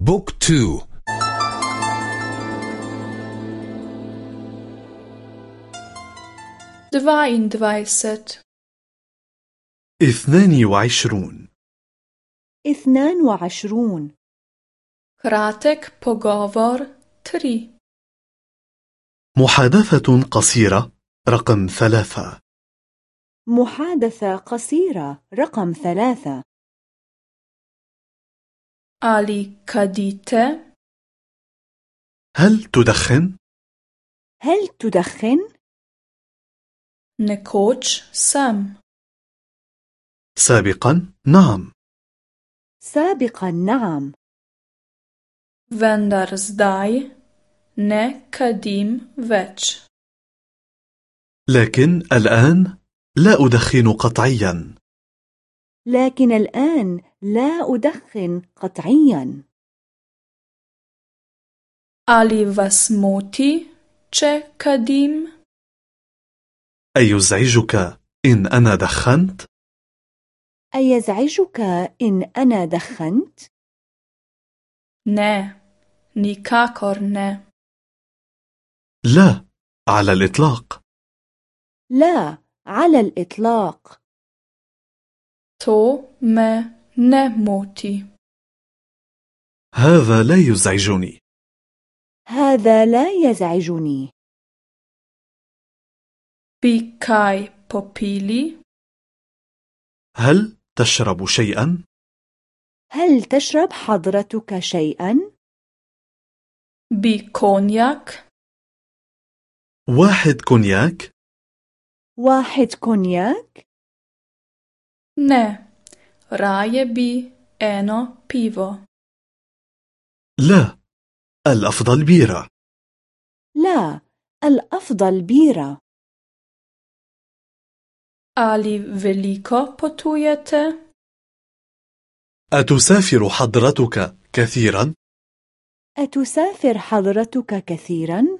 book two. dvaindvajset اثنان وعشرون. اثنان وعشرون. kratek pogovor tri محادثة قصيرة رقم ثلاثة. محادثة قصيرة رقم ثلاثة. Ali kadite هل تدخن؟ هل تدخن؟ nekoč sam. سابقا نعم. سابقا نعم. Vendar zdaj ne kadim več. لكن الآن لا أدخن قطعيا. لكن الآن لا أدخن قطعيا. Ali vas moti če kadim? أيزعجك إن أنا دخنت؟ أيزعجك إن أنا دخنت؟ ne nikakor ne. لا على الإطلاق. لا على الإطلاق. To me ne moti هذا لا يزعجني هذا لا يزعجني bi kaj popili هل تشرب شيئا؟ هل تشرب حضرتك شيئا؟ konjak واحد كونياك؟ واحد كونياك؟ ne raje bi eno pivo لا الأفضل بيرة لا الأفضل بيرة ali veliko potujete أتسافر حضرتك كثيرا؟ أتسافر حضرتك كثيرا؟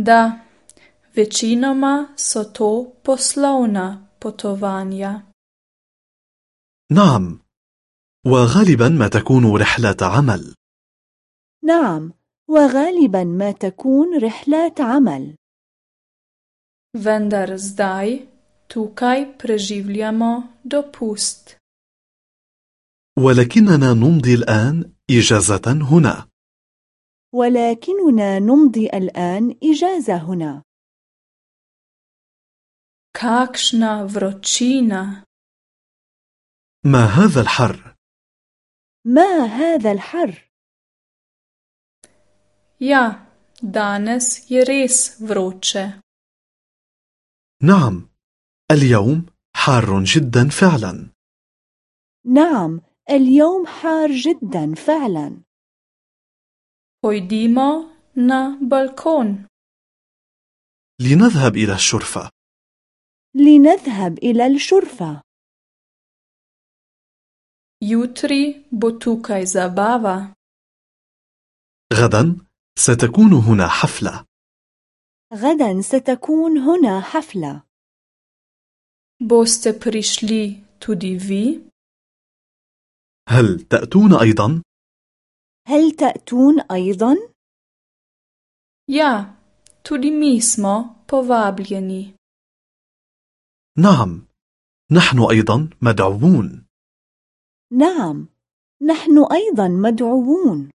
Da, večinoma so to poslovna potovanja. نعم. وغالبا ما تكون رحلة عمل. نعم. وغالبا ما تكون رحلات عمل. Vendar zdaj tukaj preživljamo dopust. ولكننا نمضي الآن إجازة هنا. ولكننا نمضي الآن إجازة هنا. Kakšna vročina! ما هذا الحر؟ ما هذا الحر؟ Ja, danes je res vroče. نعم اليوم حار جدا فعلا نعم اليوم حار جدا فعلا Pojdimo na balkon. لنذهب إلى الشرفة لنذهب إلى الشرفة Jutri bo tukaj zabava. غدا ستكون هنا حفلة غدا ستكون هنا حفلة Boste prišli tudi vi? هل تأتون أيضا؟ هل تأتون أيضا؟ Ja, tudi mi smo povabljeni. نعم نحن أيضا مدعوون نعم نحن أيضا مدعوون.